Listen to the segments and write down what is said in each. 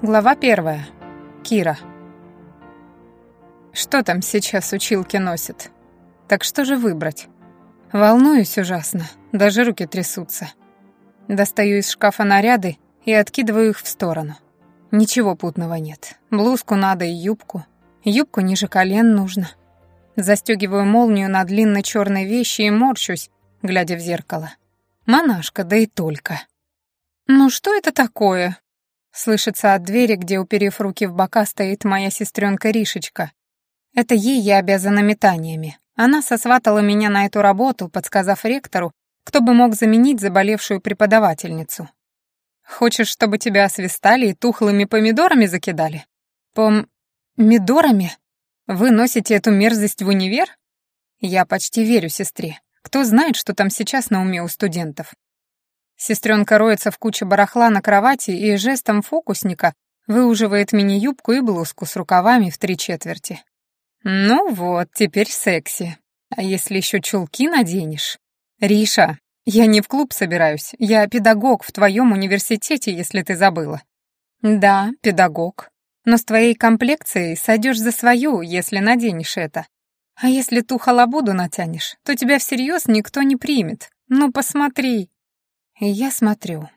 Глава первая. Кира. Что там сейчас училки носят? Так что же выбрать? Волнуюсь ужасно, даже руки трясутся. Достаю из шкафа наряды и откидываю их в сторону. Ничего путного нет. Блузку надо и юбку. Юбку ниже колен нужно. Застегиваю молнию на длинной черной вещи и морщусь, глядя в зеркало. Монашка, да и только. «Ну что это такое?» Слышится от двери, где, уперев руки в бока, стоит моя сестренка Ришечка. Это ей я обязана метаниями. Она сосватала меня на эту работу, подсказав ректору, кто бы мог заменить заболевшую преподавательницу. Хочешь, чтобы тебя освистали и тухлыми помидорами закидали? Пом... Мидорами? Вы носите эту мерзость в универ? Я почти верю сестре. Кто знает, что там сейчас на уме у студентов? Сестренка роется в куче барахла на кровати и жестом фокусника выуживает мини-юбку и блузку с рукавами в три четверти. «Ну вот, теперь секси. А если еще чулки наденешь?» «Риша, я не в клуб собираюсь, я педагог в твоем университете, если ты забыла». «Да, педагог. Но с твоей комплекцией сойдешь за свою, если наденешь это. А если ту халабуду натянешь, то тебя всерьез никто не примет. Ну, посмотри». Я смотрю.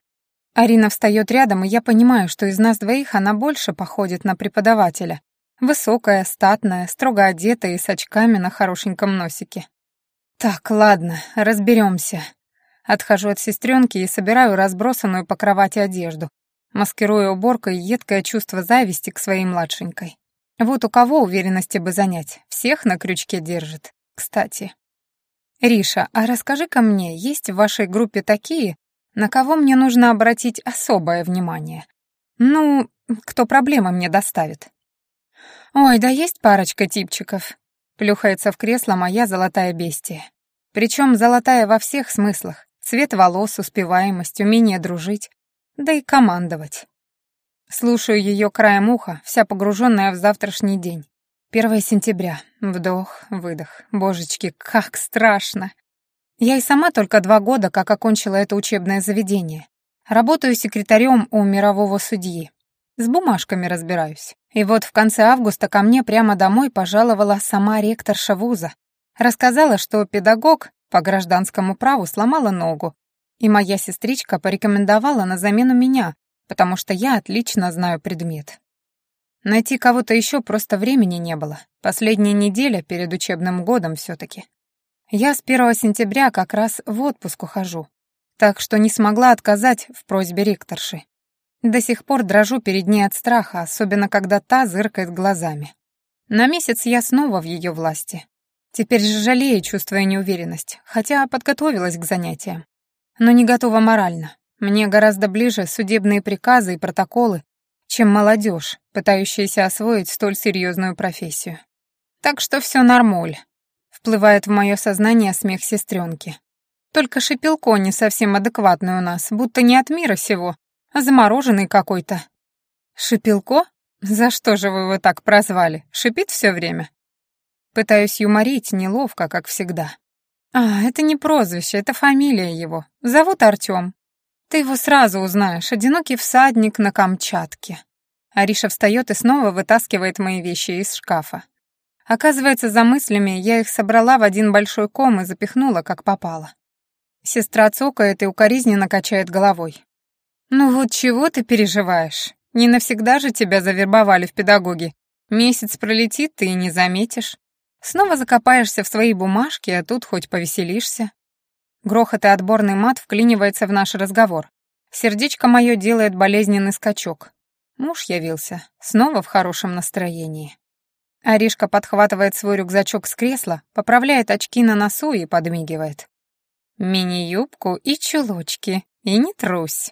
Арина встает рядом, и я понимаю, что из нас двоих она больше походит на преподавателя. Высокая, статная, строго одетая и с очками на хорошеньком носике. Так, ладно, разберемся. Отхожу от сестренки и собираю разбросанную по кровати одежду, маскируя уборкой едкое чувство зависти к своей младшенькой. Вот у кого уверенности бы занять, всех на крючке держит. Кстати. Риша, а расскажи-ка мне, есть в вашей группе такие, на кого мне нужно обратить особое внимание? Ну, кто проблемы мне доставит? Ой, да есть парочка типчиков. Плюхается в кресло моя золотая бестия. Причем золотая во всех смыслах. Цвет волос, успеваемость, умение дружить, да и командовать. Слушаю ее краем уха, вся погруженная в завтрашний день. 1 сентября. Вдох, выдох. Божечки, как страшно. Я и сама только два года, как окончила это учебное заведение. Работаю секретарем у мирового судьи. С бумажками разбираюсь. И вот в конце августа ко мне прямо домой пожаловала сама ректорша вуза. Рассказала, что педагог по гражданскому праву сломала ногу, и моя сестричка порекомендовала на замену меня, потому что я отлично знаю предмет. Найти кого-то еще просто времени не было. Последняя неделя перед учебным годом все-таки. Я с 1 сентября как раз в отпуск ухожу, так что не смогла отказать в просьбе ректорши. До сих пор дрожу перед ней от страха, особенно когда та зыркает глазами. На месяц я снова в ее власти. Теперь же жалею, чувствуя неуверенность, хотя подготовилась к занятиям. Но не готова морально. Мне гораздо ближе судебные приказы и протоколы, чем молодежь, пытающаяся освоить столь серьезную профессию. Так что все нормуль. Вплывает в мое сознание смех сестренки. Только шипелко не совсем адекватный у нас, будто не от мира сего, а замороженный какой-то. Шипелко? За что же вы его так прозвали? Шипит все время? Пытаюсь юморить, неловко, как всегда. А, это не прозвище, это фамилия его. Зовут Артем. Ты его сразу узнаешь, одинокий всадник на Камчатке. Ариша встает и снова вытаскивает мои вещи из шкафа. Оказывается, за мыслями я их собрала в один большой ком и запихнула, как попало. Сестра цокает и укоризненно качает головой. «Ну вот чего ты переживаешь? Не навсегда же тебя завербовали в педагоги. Месяц пролетит, ты и не заметишь. Снова закопаешься в свои бумажки, а тут хоть повеселишься». Грохот и отборный мат вклинивается в наш разговор. Сердечко мое делает болезненный скачок. Муж явился, снова в хорошем настроении. Аришка подхватывает свой рюкзачок с кресла, поправляет очки на носу и подмигивает. «Мини-юбку и чулочки, и не трусь».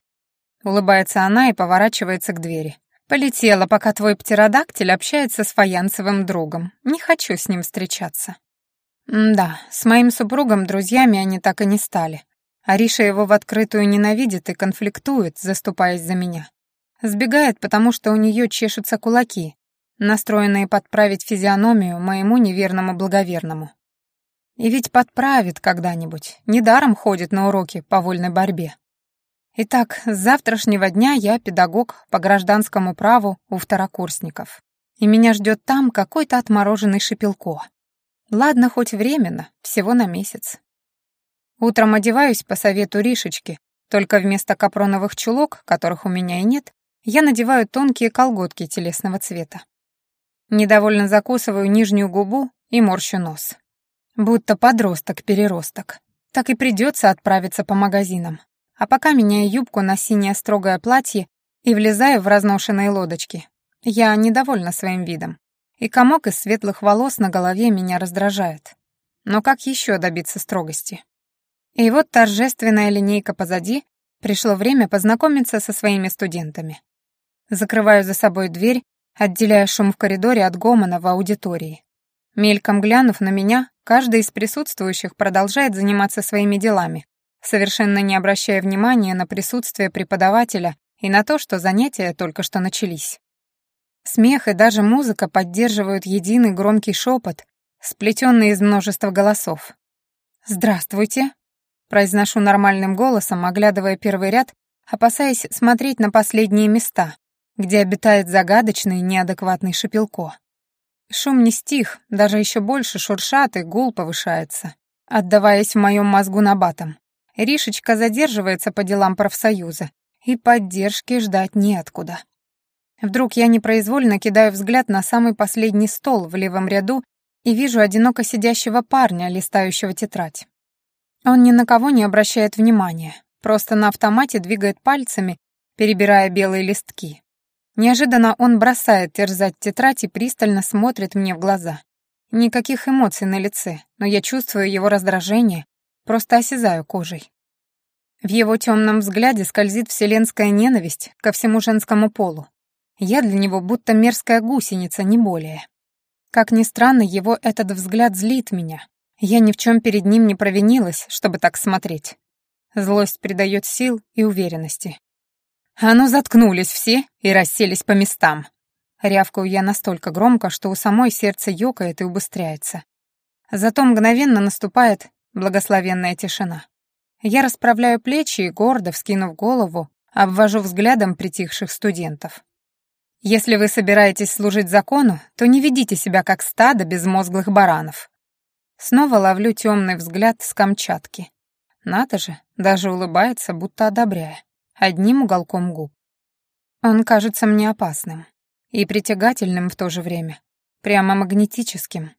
Улыбается она и поворачивается к двери. «Полетела, пока твой птеродактиль общается с фаянсовым другом. Не хочу с ним встречаться». М да, с моим супругом друзьями они так и не стали. Ариша его в открытую ненавидит и конфликтует, заступаясь за меня. Сбегает, потому что у нее чешутся кулаки, настроенные подправить физиономию моему неверному благоверному. И ведь подправит когда-нибудь, недаром ходит на уроки по вольной борьбе. Итак, с завтрашнего дня я педагог по гражданскому праву у второкурсников. И меня ждет там какой-то отмороженный шепелко. Ладно, хоть временно, всего на месяц. Утром одеваюсь по совету Ришечки, только вместо капроновых чулок, которых у меня и нет, я надеваю тонкие колготки телесного цвета. Недовольно закусываю нижнюю губу и морщу нос. Будто подросток-переросток. Так и придется отправиться по магазинам. А пока меняю юбку на синее строгое платье и влезаю в разношенные лодочки. Я недовольна своим видом. И комок из светлых волос на голове меня раздражает. Но как еще добиться строгости? И вот торжественная линейка позади, пришло время познакомиться со своими студентами. Закрываю за собой дверь, отделяя шум в коридоре от гомона в аудитории. Мельком глянув на меня, каждый из присутствующих продолжает заниматься своими делами, совершенно не обращая внимания на присутствие преподавателя и на то, что занятия только что начались. Смех и даже музыка поддерживают единый громкий шепот, сплетенный из множества голосов. «Здравствуйте», — произношу нормальным голосом, оглядывая первый ряд, опасаясь смотреть на последние места, где обитает загадочный неадекватный шепелко. Шум не стих, даже еще больше шуршат и гул повышается, отдаваясь в моем мозгу набатом. Ришечка задерживается по делам профсоюза, и поддержки ждать неоткуда. Вдруг я непроизвольно кидаю взгляд на самый последний стол в левом ряду и вижу одиноко сидящего парня, листающего тетрадь. Он ни на кого не обращает внимания, просто на автомате двигает пальцами, перебирая белые листки. Неожиданно он бросает терзать тетрадь и пристально смотрит мне в глаза. Никаких эмоций на лице, но я чувствую его раздражение, просто осязаю кожей. В его темном взгляде скользит вселенская ненависть ко всему женскому полу. Я для него будто мерзкая гусеница, не более. Как ни странно, его этот взгляд злит меня. Я ни в чем перед ним не провинилась, чтобы так смотреть. Злость придает сил и уверенности. «А ну, заткнулись все и расселись по местам!» Рявкаю я настолько громко, что у самой сердце ёкает и убыстряется. Зато мгновенно наступает благословенная тишина. Я расправляю плечи и, гордо вскинув голову, обвожу взглядом притихших студентов. «Если вы собираетесь служить закону, то не ведите себя как стадо безмозглых баранов». Снова ловлю темный взгляд с Камчатки. Надо же, даже улыбается, будто одобряя одним уголком губ. Он кажется мне опасным и притягательным в то же время, прямо магнетическим.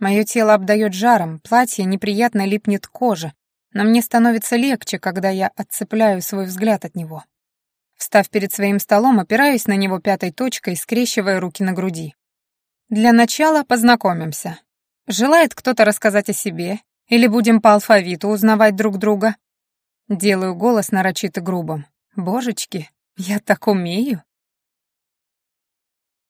Мое тело обдает жаром, платье неприятно липнет к коже, но мне становится легче, когда я отцепляю свой взгляд от него. Встав перед своим столом, опираюсь на него пятой точкой, скрещивая руки на груди. Для начала познакомимся. Желает кто-то рассказать о себе, или будем по алфавиту узнавать друг друга? Делаю голос нарочито грубым. Божечки, я так умею.